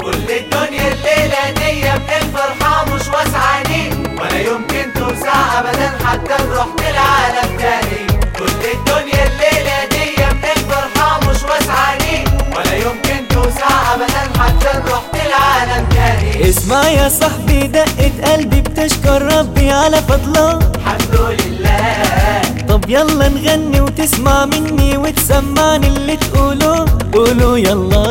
كل الدنيا الليلة دي من الفرحة مش واسعانين ولا يمكن توسع أبدا حتى نروح للعالم تاني. كل الدنيا الليلة دي من الفرحة مش واسعانين ولا يمكن توسع أبدا حتى نروح للعالم تاني. اسمع يا صاحبي دقة قلبي بتشكر ربي على فضله. الحمد لله. يلا نغني وتسمع مني وتسمعني اللي تقوله قولوا يلا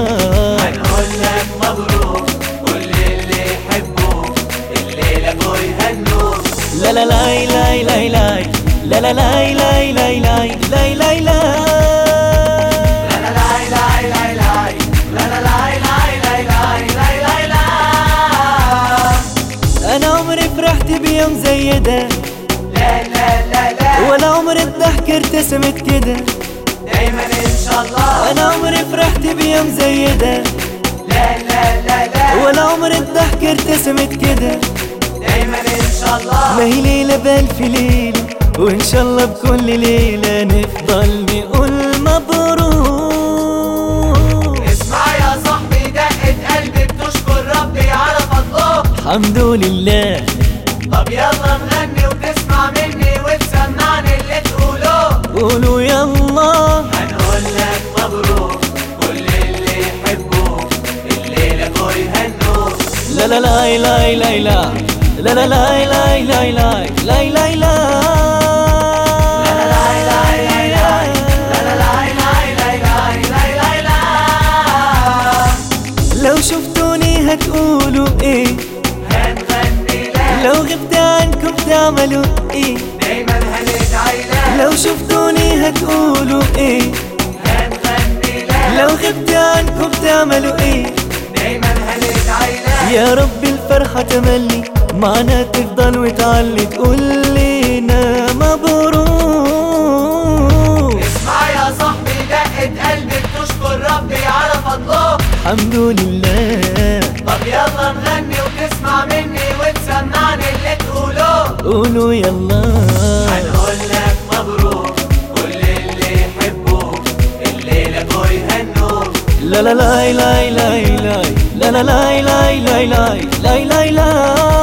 هنقول لك مبروك كل اللي يحبوك الليلة جوي يهنوك لا لا لا لا لا لا لا لا لا لا لا لا لا لا لا أنا عمري فرحت بيوم زي ده ولا عمري الضحك ارتسمت كده. دايما إن شاء الله. أنا عمري فرحت بيوم زي ده. لا لا لا لا. ولا عمري الضحك ارتسمت كده. دايما إن شاء الله. ما هي ليلة بألف ليلة وإن شاء الله بكل ليلة نفضل نقول مبروك. اسمع يا صاحبي دقة قلبي بتشكر ربي على فضله. الحمد لله. طب يلا نغني يهنوك لا لا لا لا لا لا لا لا لا لا لا لا لا لا لو شفتوني هتقولوا إيه هنغني لك لو غبت عنكم تعملوا إيه دايما هندعي لك لو شفتوني هتقولوا إيه هنغني لك لو غبت عنكم تعملوا إيه دايما يا رب الفرحة تملي معنا تفضل وتعلي تقول لنا مبروك. اسمع يا صاحبي دقة قلبي بتشكر ربي على فضله. الحمد لله. طب يلا نغني وتسمع مني وتسمعني اللي تقوله. قولوا يلا. هنقول لك مبروك كل اللي يحبوك الليلة جوي يهنوك لا لا لا لا لا لا لا. lay lay lay lay lay lay lay